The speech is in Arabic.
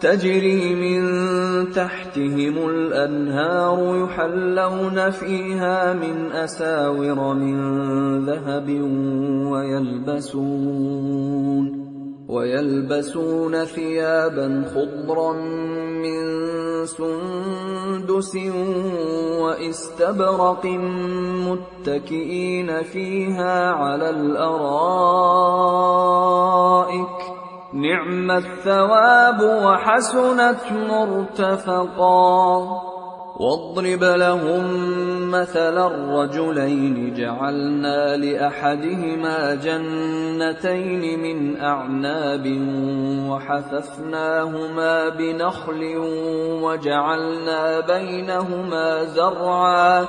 تجري من تحتهم الأنهار يحلون فيها من أساور من ذهب ويلبسون ويلبسون ثيابا خضرا من سندس واستبرق متكئين فيها على الأرائك نعم الثواب وحسنت مرتفقا. واضرب لهم مثلا الرجلين جعلنا لأحدهما جنتين من أعناب وحففناهما بنخل وجعلنا بينهما زرعا.